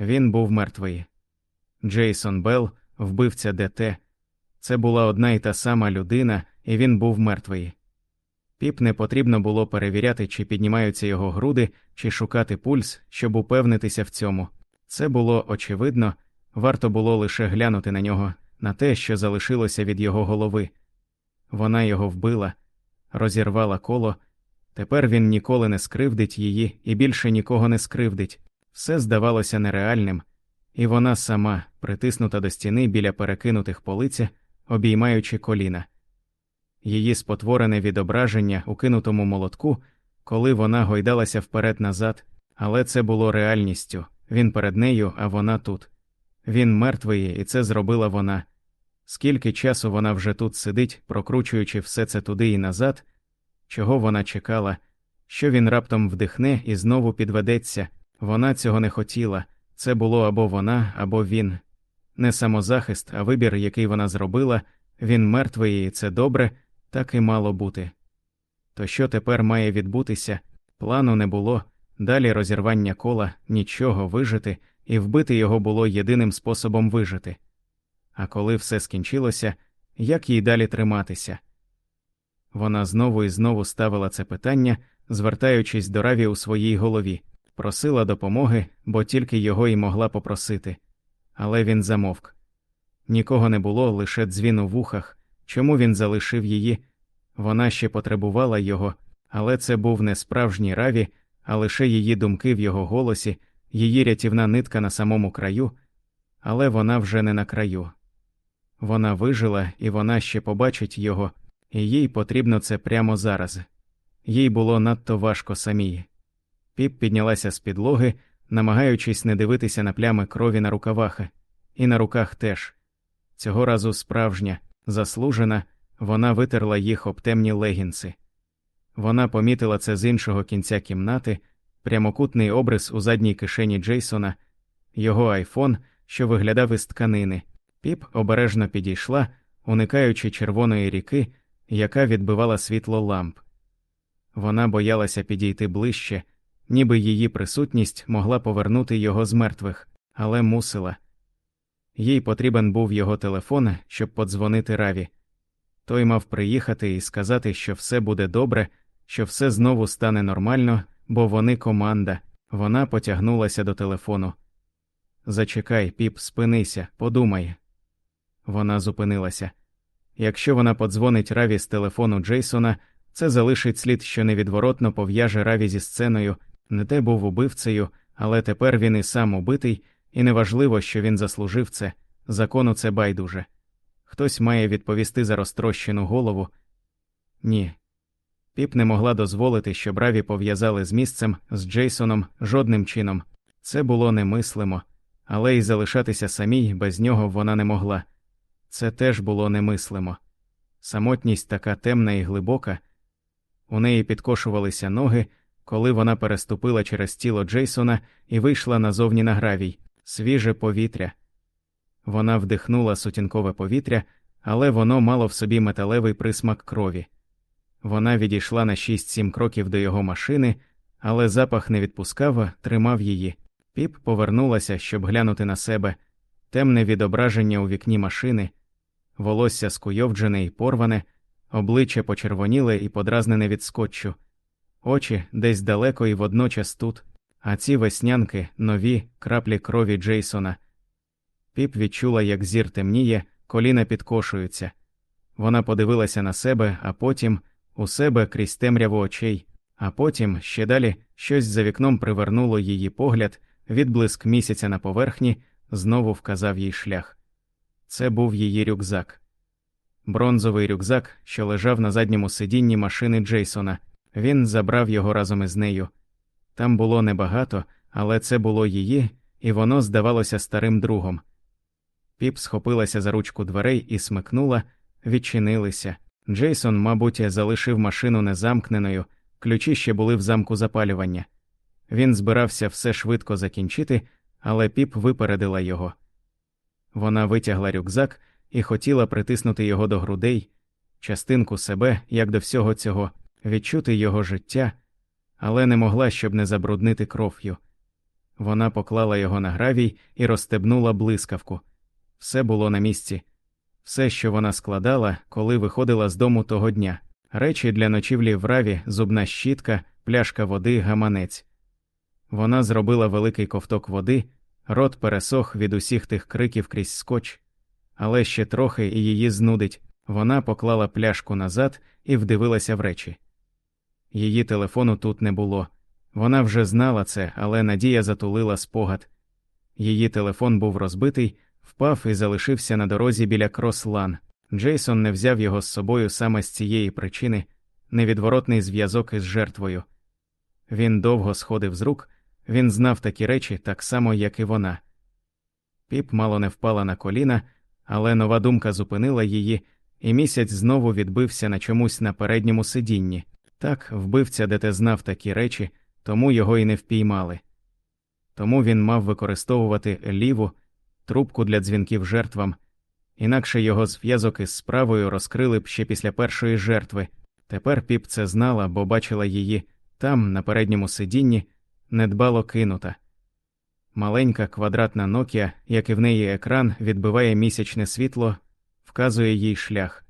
Він був мертвий. Джейсон Белл, вбивця ДТ. Це була одна і та сама людина, і він був мертвий. Піп не потрібно було перевіряти, чи піднімаються його груди, чи шукати пульс, щоб упевнитися в цьому. Це було очевидно, варто було лише глянути на нього, на те, що залишилося від його голови. Вона його вбила, розірвала коло. Тепер він ніколи не скривдить її і більше нікого не скривдить. Все здавалося нереальним, і вона сама, притиснута до стіни біля перекинутих полиці, обіймаючи коліна. Її спотворене відображення у кинутому молотку, коли вона гойдалася вперед назад, але це було реальністю він перед нею, а вона тут. Він мертвий, і це зробила вона. Скільки часу вона вже тут сидить, прокручуючи все це туди і назад, чого вона чекала, що він раптом вдихне і знову підведеться. Вона цього не хотіла це було або вона, або він. Не самозахист, а вибір, який вона зробила, він мертвий, і це добре, так і мало бути. То що тепер має відбутися? Плану не було, далі розірвання кола, нічого вижити, і вбити його було єдиним способом вижити. А коли все скінчилося, як їй далі триматися? Вона знову і знову ставила це питання, звертаючись до раві у своїй голові, просила допомоги, бо тільки його й могла попросити. Але він замовк. Нікого не було, лише дзвін у вухах. Чому він залишив її? Вона ще потребувала його, але це був не справжній раві, а лише її думки в його голосі, її рятівна нитка на самому краю, але вона вже не на краю. Вона вижила, і вона ще побачить його, і їй потрібно це прямо зараз. Їй було надто важко самій. Піп піднялася з підлоги, намагаючись не дивитися на плями крові на рукавах, і на руках теж. Цього разу справжня, заслужена, вона витерла їх об темні легінси. Вона помітила це з іншого кінця кімнати, прямокутний обрис у задній кишені Джейсона, його айфон, що виглядав із тканини. Піп обережно підійшла, уникаючи червоної ріки, яка відбивала світло ламп. Вона боялася підійти ближче, ніби її присутність могла повернути його з мертвих, але мусила. Їй потрібен був його телефон, щоб подзвонити Раві. Той мав приїхати і сказати, що все буде добре, що все знову стане нормально, бо вони команда. Вона потягнулася до телефону. Зачекай, піп, спинися, подумай. Вона зупинилася. Якщо вона подзвонить Раві з телефону Джейсона, це залишить слід, що невідворотно пов'яже Раві зі сценою, не те був убивцею, але тепер він і сам убитий, і неважливо, що він заслужив це, закону це байдуже. Хтось має відповісти за розтрощену голову. Ні. Піп не могла дозволити, щоб Раві пов'язали з місцем, з Джейсоном жодним чином. Це було немислимо, але й залишатися самій без нього вона не могла. Це теж було немислимо. Самотність така темна і глибока. У неї підкошувалися ноги, коли вона переступила через тіло Джейсона і вийшла назовні на гравій, свіже повітря. Вона вдихнула сутінкове повітря, але воно мало в собі металевий присмак крові. Вона відійшла на 6-7 кроків до його машини, але запах не відпускав, тримав її. Піп повернулася, щоб глянути на себе, темне відображення у вікні машини, волосся скуйовджене і порване, обличчя почервоніле і подразнене від скотчу, очі десь далеко і водночас тут, а ці веснянки нові краплі крові Джейсона. Піп відчула, як зір темніє, коліна підкошуються. Вона подивилася на себе, а потім у себе крізь темряву очей, а потім ще далі щось за вікном привернуло її погляд, відблиск місяця на поверхні знову вказав їй шлях. Це був її рюкзак. Бронзовий рюкзак, що лежав на задньому сидінні машини Джейсона. Він забрав його разом із нею. Там було небагато, але це було її, і воно здавалося старим другом. Піп схопилася за ручку дверей і смикнула, відчинилися. Джейсон, мабуть, залишив машину незамкненою, ключі ще були в замку запалювання. Він збирався все швидко закінчити, але піп випередила його. Вона витягла рюкзак і хотіла притиснути його до грудей, частинку себе, як до всього цього, відчути його життя, але не могла, щоб не забруднити кров'ю. Вона поклала його на гравій і розстебнула блискавку. Все було на місці, все, що вона складала, коли виходила з дому того дня. Речі для ночівлі в раві, зубна щітка, пляшка води, гаманець. Вона зробила великий ковток води, рот пересох від усіх тих криків крізь скотч, але ще трохи і її знудить. Вона поклала пляшку назад і вдивилася в речі. Її телефону тут не було. Вона вже знала це, але Надія затулила спогад. Її телефон був розбитий, впав і залишився на дорозі біля Крослан. Джейсон не взяв його з собою саме з цієї причини невідворотний зв'язок із жертвою. Він довго сходив з рук, він знав такі речі так само, як і вона. Піп мало не впала на коліна, але нова думка зупинила її, і місяць знову відбився на чомусь на передньому сидінні. Так, вбивця, де те знав такі речі, тому його й не впіймали. Тому він мав використовувати ліву трубку для дзвінків жертвам, інакше його зв'язок із справою розкрили б ще після першої жертви. Тепер піп це знала, бо бачила її там, на передньому сидінні, недбало кинута. Маленька квадратна Nokia, як і в неї екран, відбиває місячне світло, вказує їй шлях.